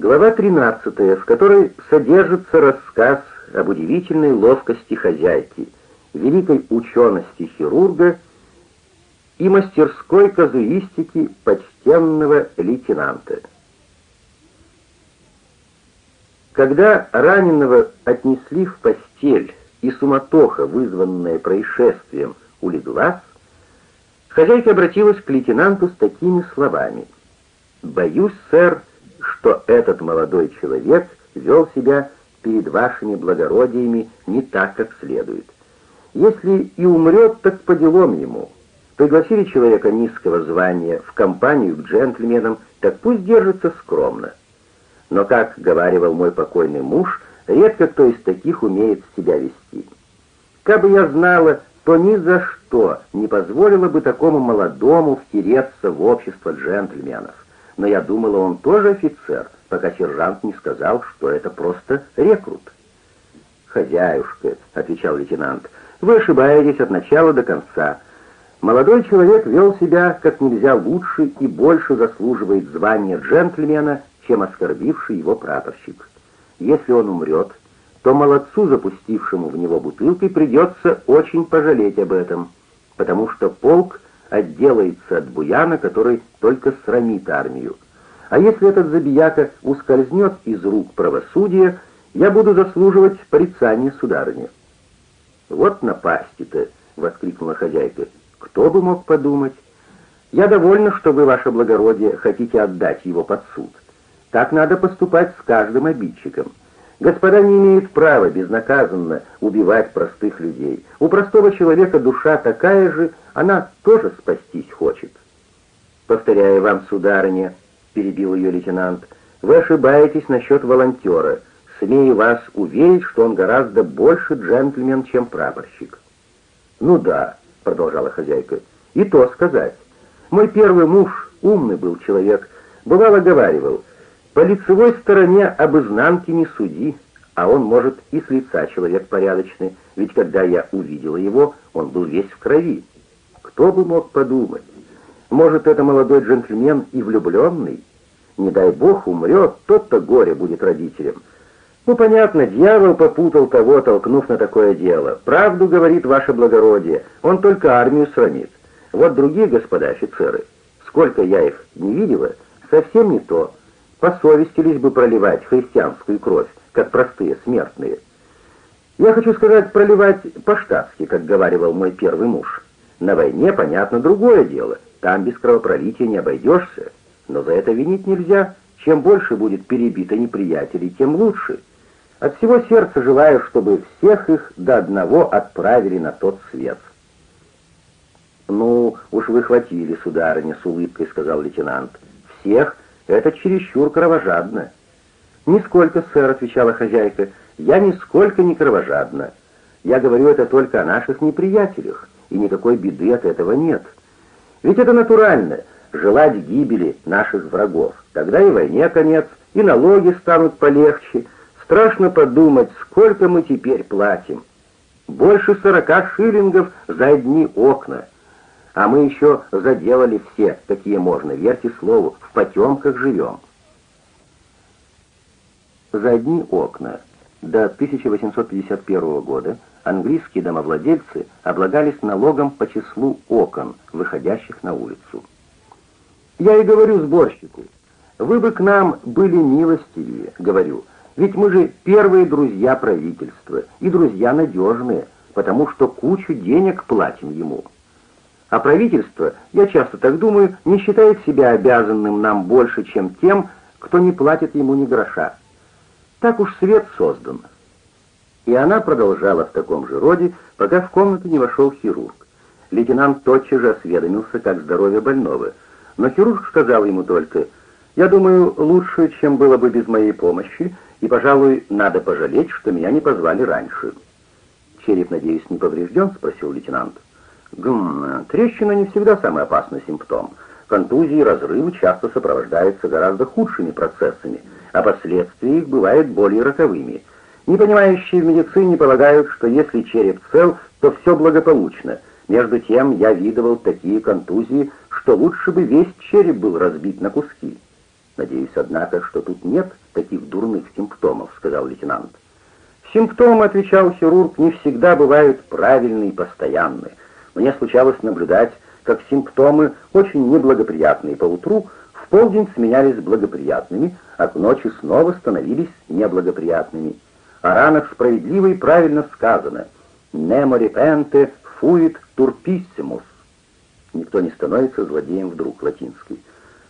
Глава 13, в которой содержится рассказ об удивительной ловкости хозяйки, великой учености хирурга и мастерской казуистики почтенного лейтенанта. Когда раненого отнесли в постель и суматоха, вызванная происшествием, улеглась, хозяйка обратилась к лейтенанту с такими словами. «Боюсь, сэр, что этот молодой человек вел себя перед вашими благородиями не так, как следует. Если и умрет, так по делам ему. Пригласили человека низкого звания в компанию к джентльменам, так пусть держится скромно. Но, как говаривал мой покойный муж, редко кто из таких умеет себя вести. Как бы я знала, то ни за что не позволила бы такому молодому втереться в общество джентльменов. Но я думала, он тоже офицер, пока сержант не сказал, что это просто рекрут. «Хозяюшка», — отвечал лейтенант, — «вы ошибаетесь от начала до конца. Молодой человек вел себя как нельзя лучше и больше заслуживает звания джентльмена, чем оскорбивший его прапорщик. Если он умрет, то молодцу, запустившему в него бутылкой, придется очень пожалеть об этом, потому что полк отделается от буяна, который только срамит армию. А если этот забияка ускользнет из рук правосудия, я буду заслуживать порицания сударыни. «Вот напасти-то!» — воскликнула хозяйка. «Кто бы мог подумать? Я довольна, что вы, ваше благородие, хотите отдать его под суд. Так надо поступать с каждым обидчиком. Господа не имеют права безнаказанно убивать простых людей. У простого человека душа такая же, она тоже спастись хочет. Повторяю вам, сударыня, перебил ее лейтенант, вы ошибаетесь насчет волонтера. Смею вас уверить, что он гораздо больше джентльмен, чем прапорщик. Ну да, продолжала хозяйка, и то сказать. Мой первый муж умный был человек, бывало говаривал, по лицевой стороне об изнанке не суди, а он, может, и с лица человек порядочный, ведь когда я увидела его, он был весь в крови. Кто бы мог подумать? Может, это молодой джентльмен и влюбленный? Не дай бог умрет, тот-то горе будет родителям. Ну, понятно, дьявол попутал того, толкнув на такое дело. Правду говорит ваше благородие, он только армию срамит. Вот другие господа офицеры, сколько я их не видела, совсем не то посовестились бы проливать христианскую кровь, как простые смертные. Я хочу сказать, проливать по-штатски, как говаривал мой первый муж. На войне, понятно, другое дело. Там без кровопролития не обойдешься. Но за это винить нельзя. Чем больше будет перебито неприятелей, тем лучше. От всего сердца желаю, чтобы всех их до одного отправили на тот свет. «Ну, уж вы хватили, сударыня», — с улыбкой сказал лейтенант. «Всех?» Это чересчур кровожадно. «Нисколько, сэр», — отвечала хозяйка, — «я нисколько не кровожадна. Я говорю это только о наших неприятелях, и никакой беды от этого нет. Ведь это натурально — желать гибели наших врагов. Тогда и войне конец, и налоги станут полегче. Страшно подумать, сколько мы теперь платим. Больше сорока шиллингов за одни окна». А мы еще заделали все, какие можно, верьте слову, в потемках живем. За одни окна. До 1851 года английские домовладельцы облагались налогом по числу окон, выходящих на улицу. Я и говорю сборщику, вы бы к нам были милостивее, говорю, ведь мы же первые друзья правительства, и друзья надежные, потому что кучу денег платим ему. А правительство, я часто так думаю, не считает себя обязанным нам больше, чем тем, кто не платит ему ни гроша. Так уж свет создан. И она продолжала в таком же роде, пока в комнату не вошел хирург. Лейтенант тотчас же осведомился, как здоровье больного. Но хирург сказал ему только, «Я думаю, лучше, чем было бы без моей помощи, и, пожалуй, надо пожалеть, что меня не позвали раньше». «Череп, надеюсь, не поврежден?» — спросил лейтенант. Гм, трещина не всегда самый опасный симптом. Контузии и разрывы часто сопровождаются гораздо худшими процессами, а последствия их бывают более роковыми. Непонимающие в медицине полагают, что если череп цел, то все благополучно. Между тем я видывал такие контузии, что лучше бы весь череп был разбит на куски. Надеюсь, однако, что тут нет таких дурных симптомов», — сказал лейтенант. «Симптомы, — отвечал хирург, — не всегда бывают правильны и постоянны. Мне случалось наблюдать, как симптомы, очень неблагоприятные поутру, в полдень сменялись благоприятными, а к ночи снова становились неблагоприятными. О ранах справедливо и правильно сказано «Nemo repente fuit turpissimus». Никто не становится злодеем вдруг, латинский.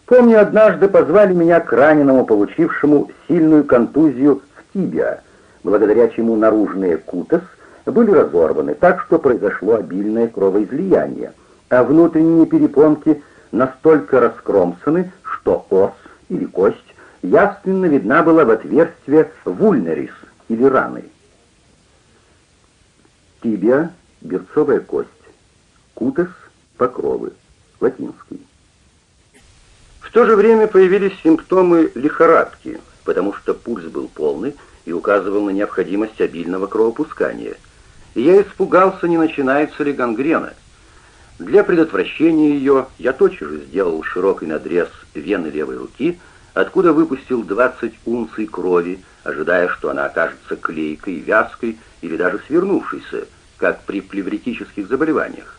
Помню, однажды позвали меня к раненому, получившему сильную контузию в тибиа, благодаря чему наружные кутас были разорваны, так что произошло обильное кровоизлияние, а внутренние перепонки настолько раскромсаны, что ос или кость явственно видна была в отверстие вульнерис или раны. Тибия — берцовая кость, кутас — покровы, латинский. В то же время появились симптомы лихорадки, потому что пульс был полный и указывал на необходимость обильного кровопускания. И я испугался, не начинается ли гангрена. Для предотвращения ее я тотчас же сделал широкий надрез вены левой руки, откуда выпустил 20 унций крови, ожидая, что она окажется клейкой, вязкой или даже свернувшейся, как при плевритических заболеваниях.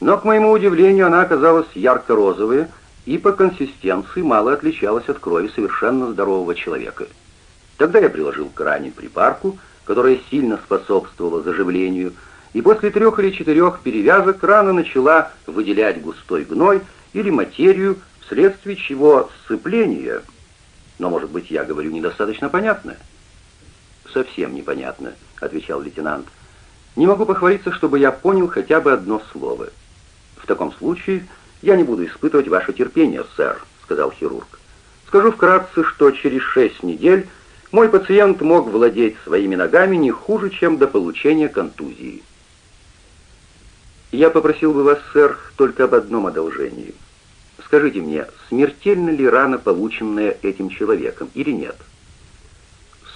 Но, к моему удивлению, она оказалась ярко-розовая, и по консистенции мало отличалась от крови совершенно здорового человека. Тогда я приложил к ране припарку, которая сильно способствовала заживлению, и после трех или четырех перевязок рана начала выделять густой гной или материю, вследствие чего сцепление, но, может быть, я говорю недостаточно понятно? «Совсем непонятно», — отвечал лейтенант. «Не могу похвалиться, чтобы я понял хотя бы одно слово. В таком случае «Я не буду испытывать ваше терпение, сэр», — сказал хирург. «Скажу вкратце, что через шесть недель мой пациент мог владеть своими ногами не хуже, чем до получения контузии». «Я попросил бы вас, сэр, только об одном одолжении. Скажите мне, смертельна ли рана, полученная этим человеком, или нет?»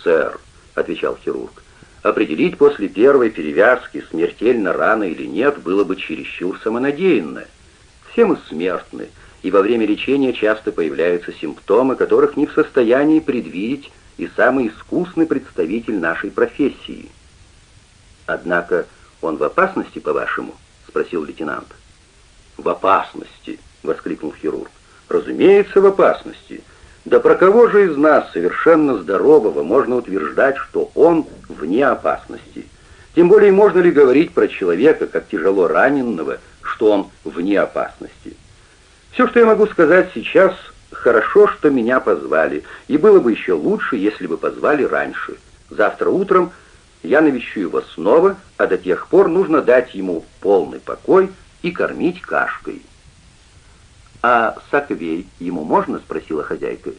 «Сэр», — отвечал хирург, — «определить после первой перевязки, смертельна рана или нет, было бы чересчур самонадеянно». Все мы смертны, и во время лечения часто появляются симптомы, которых не в состоянии предвидеть и самый искусный представитель нашей профессии. Однако он в опасности, по-вашему? спросил лейтенант. В опасности, воскликнул хирург. Разумеется, в опасности. Да про кого же из нас, совершенно здорового, можно утверждать, что он вне опасности? Тем более можно ли говорить про человека, как тяжело раненного, что он вне опасности. Все, что я могу сказать сейчас, хорошо, что меня позвали, и было бы еще лучше, если бы позвали раньше. Завтра утром я навещу его снова, а до тех пор нужно дать ему полный покой и кормить кашкой. «А саквей ему можно?» — спросила хозяйка.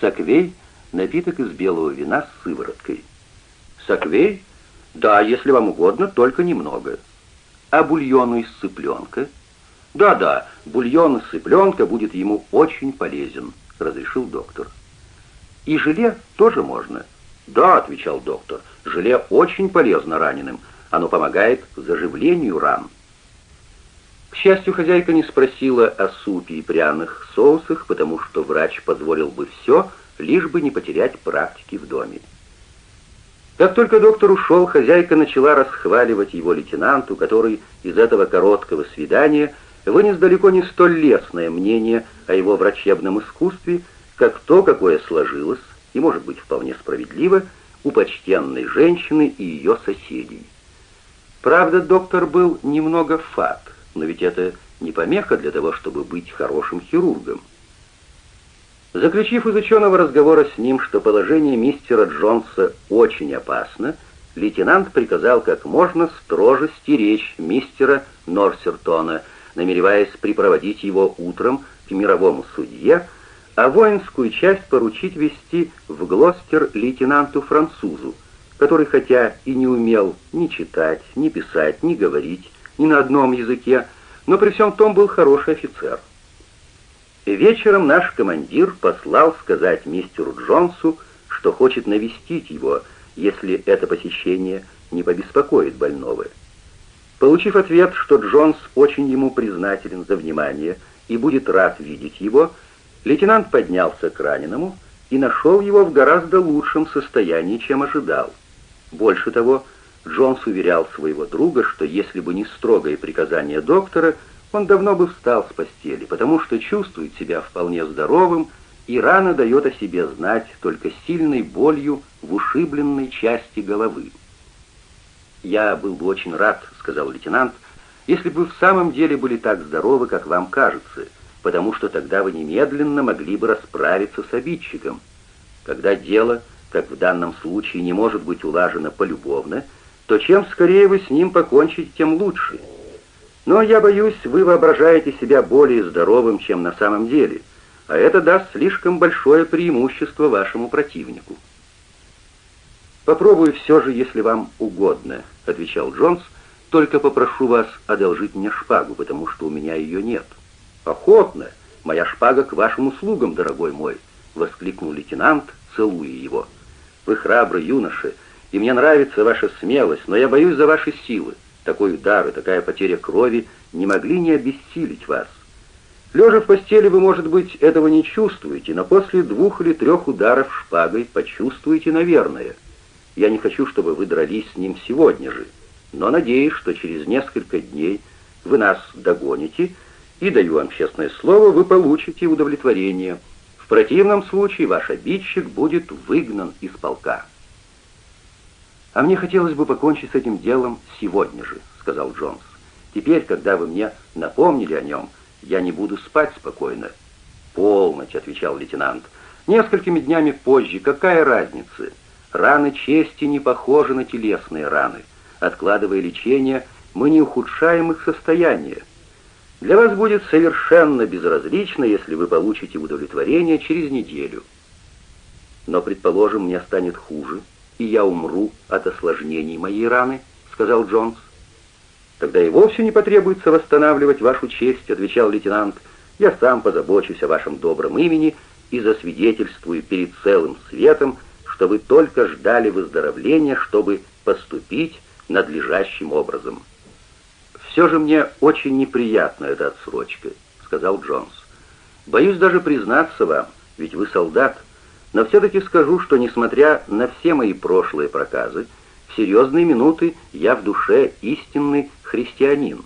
«Саквей — напиток из белого вина с сывороткой». «Саквей? Да, если вам угодно, только немного». А бульону из цыпленка? Да-да, бульон из цыпленка будет ему очень полезен, разрешил доктор. И желе тоже можно? Да, отвечал доктор, желе очень полезно раненым. Оно помогает заживлению ран. К счастью, хозяйка не спросила о супе и пряных соусах, потому что врач позволил бы все, лишь бы не потерять практики в доме. Как только доктор ушел, хозяйка начала расхваливать его лейтенанту, который из этого короткого свидания вынес далеко не столь лестное мнение о его врачебном искусстве, как то, какое сложилось, и, может быть, вполне справедливо, у почтенной женщины и ее соседей. Правда, доктор был немного фат, но ведь это не помеха для того, чтобы быть хорошим хирургом. Заключив из ученого разговора с ним, что положение мистера Джонса очень опасно, лейтенант приказал как можно строже стеречь мистера Норсертона, намереваясь припроводить его утром к мировому судье, а воинскую часть поручить вести в Глостер лейтенанту-французу, который хотя и не умел ни читать, ни писать, ни говорить, ни на одном языке, но при всем том был хороший офицер. Вечером наш командир послал сказать мистеру Джонсу, что хочет навестить его, если это посещение не побеспокоит больного. Получив ответ, что Джонс очень ему признателен за внимание и будет рад видеть его, лейтенант поднялся к раненому и нашел его в гораздо лучшем состоянии, чем ожидал. Больше того, Джонс уверял своего друга, что если бы не строгое приказание доктора, он давно бы встал с постели, потому что чувствует себя вполне здоровым и рано дает о себе знать только сильной болью в ушибленной части головы. «Я был бы очень рад», — сказал лейтенант, — «если бы в самом деле были так здоровы, как вам кажется, потому что тогда вы немедленно могли бы расправиться с обидчиком. Когда дело, как в данном случае, не может быть улажено полюбовно, то чем скорее вы с ним покончите, тем лучше. Но я боюсь, вы воображаете себя более здоровым, чем на самом деле, а это даст слишком большое преимущество вашему противнику». «Попробую все же, если вам угодно», — отвечал Джонс, «только попрошу вас одолжить мне шпагу, потому что у меня ее нет». «Охотно! Моя шпага к вашим услугам, дорогой мой!» — воскликнул лейтенант, целуя его. «Вы храбрый юноша, и мне нравится ваша смелость, но я боюсь за ваши силы. Такой удар и такая потеря крови не могли не обессилить вас. Лежа в постели вы, может быть, этого не чувствуете, но после двух или трех ударов шпагой почувствуете, наверное». Я не хочу, чтобы вы дрались с ним сегодня же, но надеюсь, что через несколько дней вы нас догоните, и, даю вам честное слово, вы получите удовлетворение. В противном случае ваш обидчик будет выгнан из полка». «А мне хотелось бы покончить с этим делом сегодня же», — сказал Джонс. «Теперь, когда вы мне напомнили о нем, я не буду спать спокойно». «Полночь», — отвечал лейтенант. «Несколькими днями позже, какая разница?» Раны чести не похожи на телесные раны. Откладывая лечение, мы не ухудшаем их состояние. Для вас будет совершенно безразлично, если вы получите удовлетворение через неделю. Но, предположим, мне станет хуже, и я умру от осложнений моей раны, сказал Джонс. Тогда и вовсе не потребуется восстанавливать вашу честь, отвечал лейтенант. Я сам позабочусь о вашем добром имени и засвидетельствую перед целым светом, что вы только ждали выздоровления, чтобы поступить надлежащим образом. «Все же мне очень неприятна эта отсрочка», — сказал Джонс. «Боюсь даже признаться вам, ведь вы солдат, но все-таки скажу, что, несмотря на все мои прошлые проказы, в серьезные минуты я в душе истинный христианин».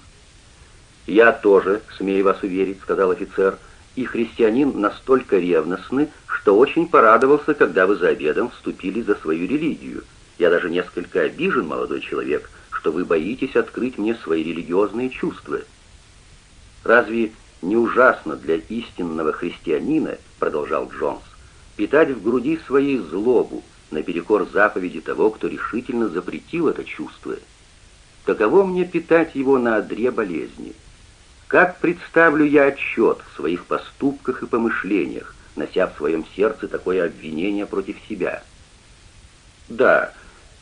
«Я тоже, смею вас уверить», — сказал офицер, — и христианин настолько ревностны, что очень порадовался, когда вы за обедом вступили за свою религию. Я даже несколько обижен, молодой человек, что вы боитесь открыть мне свои религиозные чувства. Разве не ужасно для истинного христианина, продолжал Джонс, питать в груди своей злобу наперекор заповеди того, кто решительно запретил это чувство? Каково мне питать его на одре болезни? Как представлю я отчет в своих поступках и помышлениях, нося в своем сердце такое обвинение против себя? Да,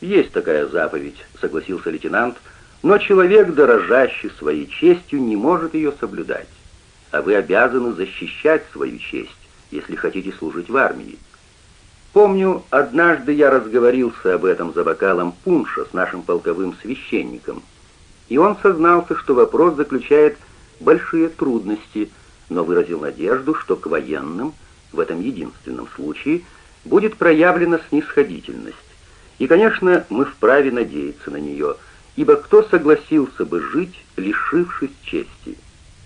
есть такая заповедь, согласился лейтенант, но человек, дорожащий своей честью, не может ее соблюдать. А вы обязаны защищать свою честь, если хотите служить в армии. Помню, однажды я разговорился об этом за бокалом пунша с нашим полковым священником, и он сознался, что вопрос заключается большие трудности, но выразил надежду, что к военным в этом единственном случае будет проявлена снисходительность. И, конечно, мы вправе надеяться на нее, ибо кто согласился бы жить, лишившись чести?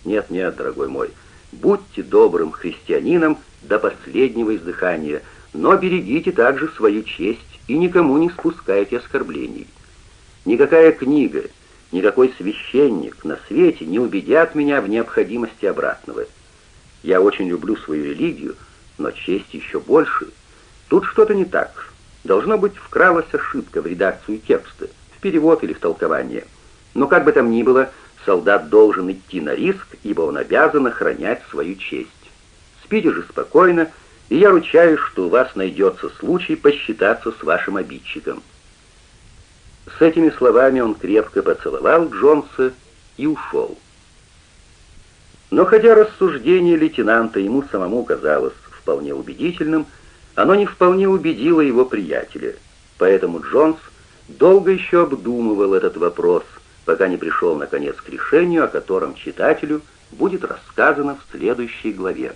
Нет, нет, дорогой мой, будьте добрым христианином до последнего издыхания, но берегите также свою честь и никому не спускайте оскорблений. Никакая книга, Никакой священник на свете не убедят меня в необходимости обратного. Я очень люблю свою религию, но честь еще больше. Тут что-то не так. Должно быть, вкралась ошибка в редакцию текста, в перевод или в толкование. Но как бы там ни было, солдат должен идти на риск, ибо он обязан охранять свою честь. Спите же спокойно, и я ручаюсь, что у вас найдется случай посчитаться с вашим обидчиком. С этими словами он крепко поцеловал Джонса и ушел. Но хотя рассуждение лейтенанта ему самому казалось вполне убедительным, оно не вполне убедило его приятеля. Поэтому Джонс долго еще обдумывал этот вопрос, пока не пришел наконец к решению, о котором читателю будет рассказано в следующей главе.